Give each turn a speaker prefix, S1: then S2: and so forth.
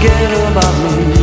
S1: forget about me.